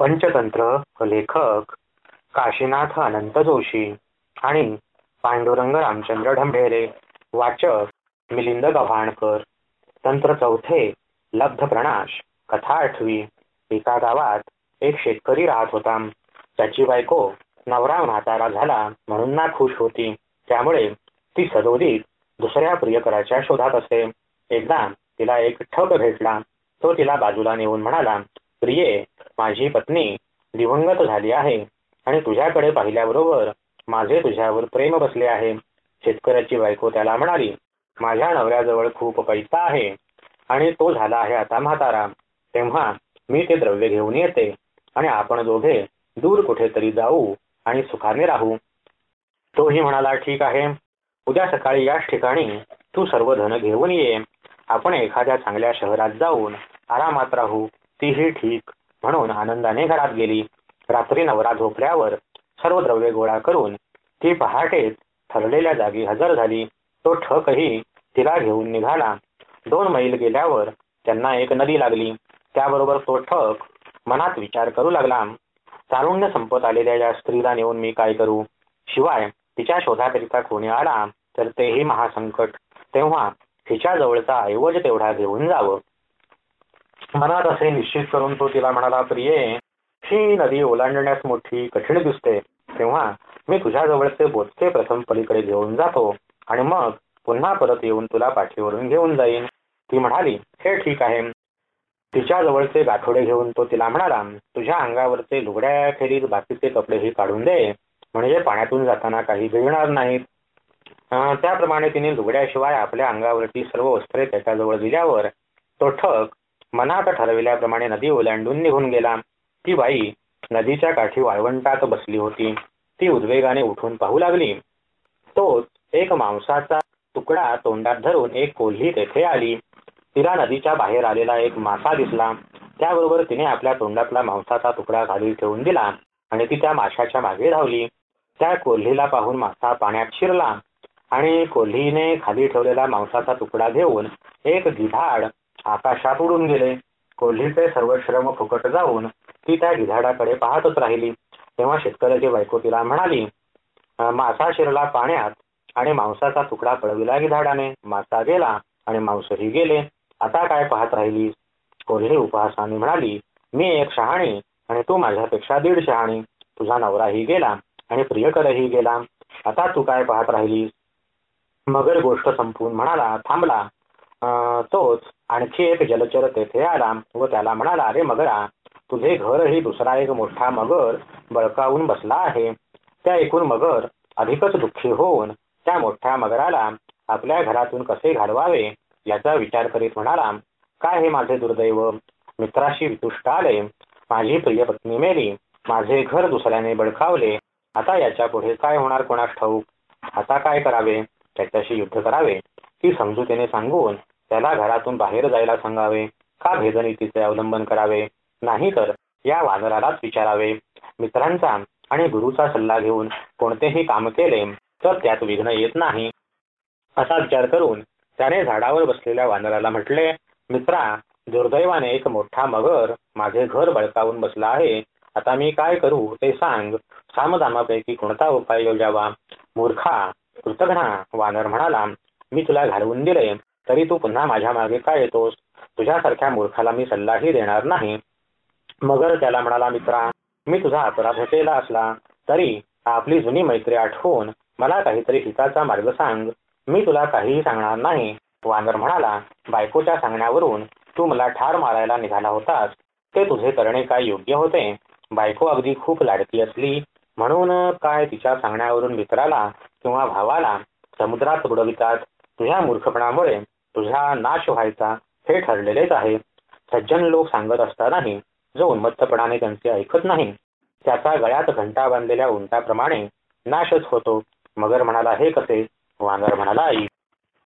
पंचतंत्र लेखक काशीनाथ अनंत जोशी आणि पांडुरंग रामचंद्र ढंभेरे वाचक मिलिंद गव्हाणकर. तंत्र चौथे लब्ध प्रणाश. कथा आठवी एका गावात एक शेतकरी राहत होता. त्याची बायको नवरा म्हातारा झाला म्हणून ना खुश होती. त्यामुळे ती सदोदित दुसऱ्या प्रियकराच्या शोधात असे. एकदा तिला एक ठग भेटला. तो तिला बाजूला नेऊन म्हणाला प्रिये माझी पत्नी दिवंगत झाली आहे आणि तुझ्याकडे पाहिल्याबरोबर माझे तुझ्यावर प्रेम बसले आहे. शेतकऱ्याची बायको त्याला म्हणाली माझ्या नवऱ्याजवळ खूप पैसा आहे आणि तो झाला आहे आता म्हातारा. तेव्हा मी ते द्रव्य घेऊन येते आणि आपण दोघे दूर कुठेतरी जाऊ आणि सुखाने राहू. तोही म्हणाला ठीक आहे. उद्या सकाळी याच ठिकाणी तू सर्व धन घेऊन ये. आपण एखाद्या चांगल्या शहरात जाऊन आरामात राहू. तीही ठीक म्हणून आनंदाने घरात गेली. रात्री नवरा झोपल्यावर सर्व द्रव्य गोळा करून ती पहाटेच ठरलेल्या जागी हजर झाली. तो ठकही तिला घेऊन निघाला. दोन मैल गेल्यावर त्यांना एक नदी लागली. त्याबरोबर तो ठक मनात विचार करू लागला. तारुण्य संपत आलेल्या या स्त्रीला नेऊन मी काय करू? शिवाय तिच्या शोधाकरिता कोणी आला तर तेही महासंकट. तेव्हा तिच्या जवळचा ऐवज तेवढा घेऊन जावं. मनात असे निश्चित करून तो तिला म्हणाला प्रिये ही नदी ओलांडण्यास मोठी कठीण दिसते. तेव्हा मी तुझ्या जवळचे बोचके प्रथम पलीकडे घेऊन जातो आणि मग पुन्हा परत येऊन तुला पाठीवरून घेऊन जाईन. ती म्हणाली हे ठीक आहे. तिच्या जवळचे गाठोडे घेऊन तो तिला म्हणाला तुझ्या अंगावरचे लुगड्याखेरीज बाकीचे कपडेही काढून दे म्हणजे पाण्यातून जाताना काही भिजणार नाहीत. त्याप्रमाणे तिने लुगड्याशिवाय आपल्या अंगावरची सर्व वस्त्रे त्याच्याजवळ दिल्यावर तो ठक मनात ठरविल्याप्रमाणे नदी ओलांडून निघून गेला. ती बाई नदीच्या काठी वाळवंटात बसली होती. ती उद्वेगाने उठून पाहू लागली. तोच एक मांसाचा तुकडा तोंडात धरून एक कोल्ही तेथे आली. तिला नदीच्या बाहेर आलेला एक मासा दिसला. त्याबरोबर तिने आपल्या तोंडातला मांसाचा तुकडा खाली ठेवून दिला आणि ती त्या माशाच्या मागे धावली. त्या कोल्हीला पाहून मासा पाण्यात शिरला आणि कोल्हीने खाली ठेवलेला मांसाचा तुकडा घेऊन एक गिधाड आकाशात उडून गेले. कोल्हीचे सर्व श्रम फुकट जाऊन ती त्या गिधाडाकडे पाहतच राहिली. तेव्हा शेतकऱ्याची बायको तिला म्हणाली मासा शिरला पाण्यात आणि मांसाचा तुकडा पळविला गिधाडाने मासा गेला आणि मांसही गेले. आता काय पाहत राहिलीस? कोल्ही उपहासाने म्हणाली मी एक शहाणी आणि तू माझ्यापेक्षा दीड शहाणी. तुझा नवराही गेला आणि प्रियकरही गेला. आता तू काय पाहत राहिलीस? मगर गोष्ट संपवून म्हणाला थांबला. तोच आणखी एक जलचर तेथे आला व त्याला म्हणाला अरे मगरा तुझे घर ही दुसरा एक मोठा मगर बळकावून बसला आहे. त्या एकूण मगर अधिकच दुःखी होऊन त्या मोठ्या मगराला आपल्या घरातून कसे घालवावे याचा विचार करीत म्हणाला काय हे माझे दुर्दैव? मित्राशी वितुष्ट आले. माझी प्रिय पत्नी मेली. माझे घर दुसऱ्याने बळकावले. आता याच्यापुढे काय होणार कोणास ठाऊक? आता काय करावे? त्याच्याशी युद्ध करावे? ती समजुतीने सांगून त्याला घरातून बाहेर जायला सांगावे का भेदनीतीचे अवलंबन करावे? नाही तर या वानरालाच विचारावे. मित्रांचा आणि गुरुचा सल्ला घेऊन कोणतेही काम केले तर त्यात विघ्न येत नाही. असा विचार करून त्याने झाडावर बसलेल्या वानराला म्हटले मित्रा दुर्दैवाने एक मोठा मगर माझे घर बळकावून बसला आहे. आता मी काय करू ते सांग. सामदामापैकी कोणता उपाय योजावा? मूर्खा कृतघ्ना वानर म्हणाला. मी तुला घालवून दिले. तरी तू पुन्हा माझ्या मागे का येतोस? तुझ्यासारख्या मूर्खाला मी सल्लाही देणार नाही. मगर त्याला म्हणाला मित्रा मी तुझा अपराध केला असला तरी आपली जुनी मैत्री आठवून मला काहीतरी हिताचा मार्ग सांग. मी तुला काहीही सांगणार नाही. वानर म्हणाला बायकोच्या सांगण्यावरून तू मला ठार मारायला निघाला होतास. ते तुझे करणे काय योग्य होते? बायको अगदी खूप लाडकी असली म्हणून काय तिच्या सांगण्यावरून मित्राला किंवा भावाला समुद्रात बुडवितात? तुझ्या मूर्खपणामुळे तुझा नाश व्हायचा हे ठरलेलेच आहे. सज्जन लोक सांगत असतानाही जो उन्मत्तपणाने त्यांचे ऐकत नाही त्याचा गळ्यात घंटा बांधलेल्या उंटाप्रमाणे नाशच होतो. मगर म्हणाला हे कसे? वानर म्हणाला आई